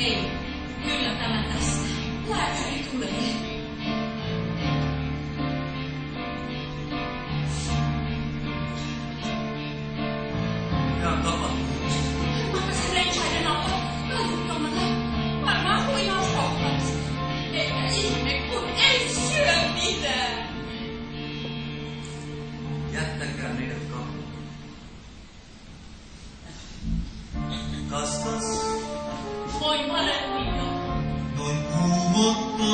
Ei, kyllä tämä tästä. Lääkäri tulee. Mitä on tapahtunut? Makkasin renkaiden alla,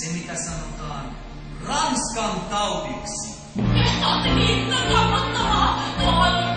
se mitä sanotaan Ranskan taudiksi. Jotakin innoittavaa!